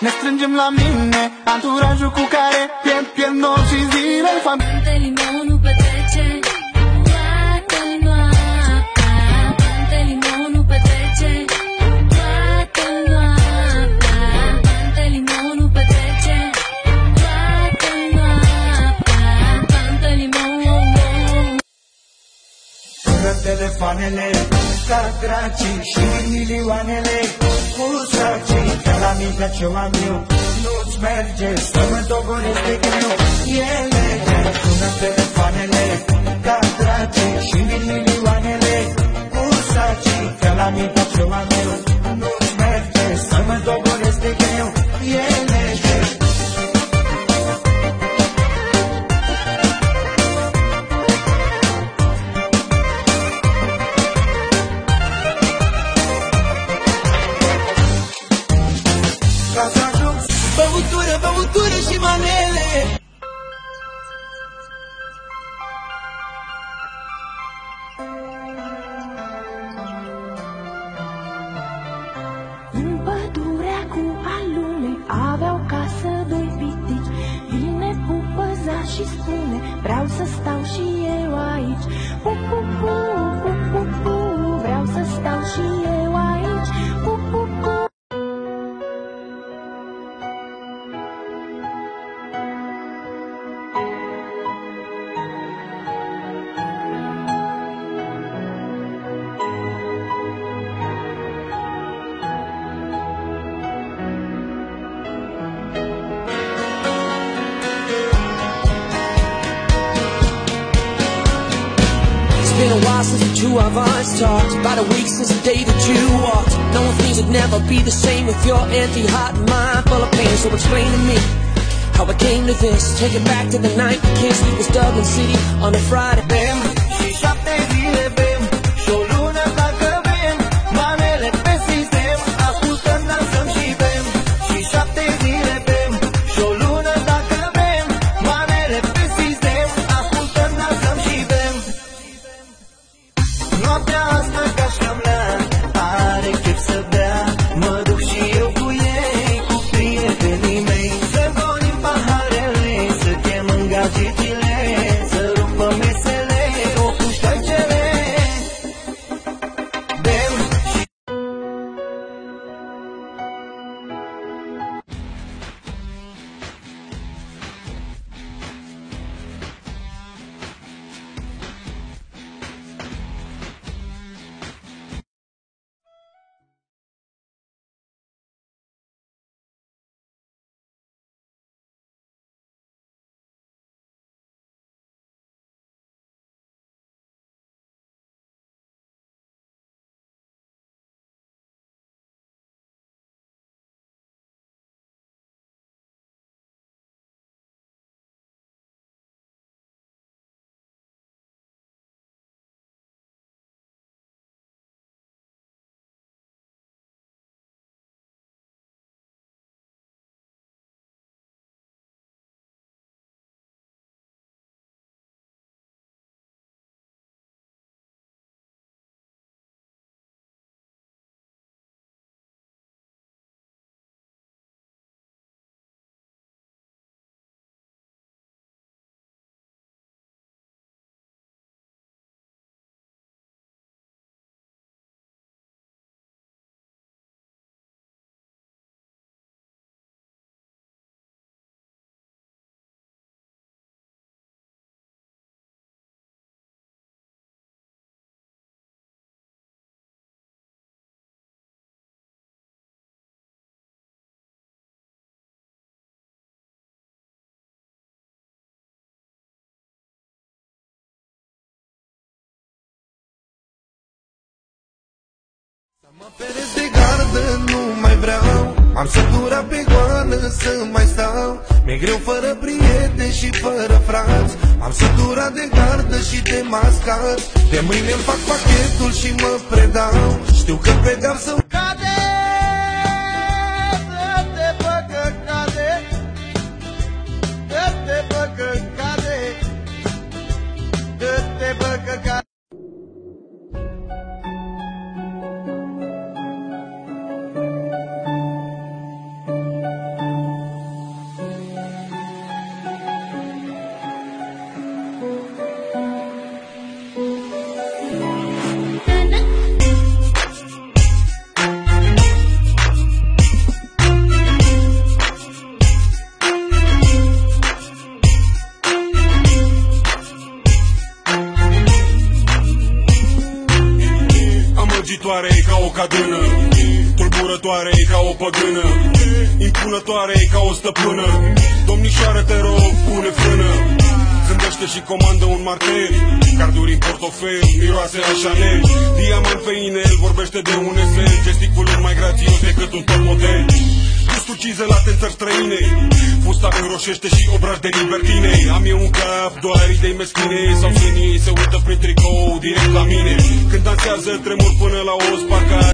Ne strângem la mine Anturajul cu care pierd, pierd nopți și zile Familie Pantele meu nu petrece toată noaptea Pantele meu nu petrece toată noaptea Pantele meu nu petrece toată noaptea Pantele meu oh, oh. Sună telefoanele ca dracii și milioanele Cu sacii ca la mintea ce o am eu Nu-ți merge să mă dogoresc de greu. Ele sună telefoanele Băutură, băutură și manele. În pădurea cu alume aveau casă doi pitici. Vine pupăza și spune vreau been a while since the two of us talked. About a week since the day that you walked. Knowing things would never be the same With your empty heart and mind full of pain. So explain to me how I came to this. Take it back to the night we kissed It was Dublin City on a Friday Noaptea asta ca Mă peresc de gardă, nu mai vreau. Am sătura pe goană să mai stau. Mi-e greu fără prieteni și fără frați. Am sătura de gardă și de mascat. De mâine îmi fac pachetul și mă predau. Știu că pedeapsă Ispititoare ca o cadână. Tulburătoare ca o păgână. Impunătoare ca o stăpână. Domnișoară te rog, pune frână. Zâmbește și comandă un martel. Carduri în portofel, miroase a Chanel. Diamant pe inel, vorbește de un esel. Gesticulând mai grațios decât un top model Gustul cizelat în țări străine. Fusta înroșește și obraj de libertine Am eu un cap, doar idei meschine. Sau genii se uită prin tricou direct la mine. Când dansează tremur până la os, parcă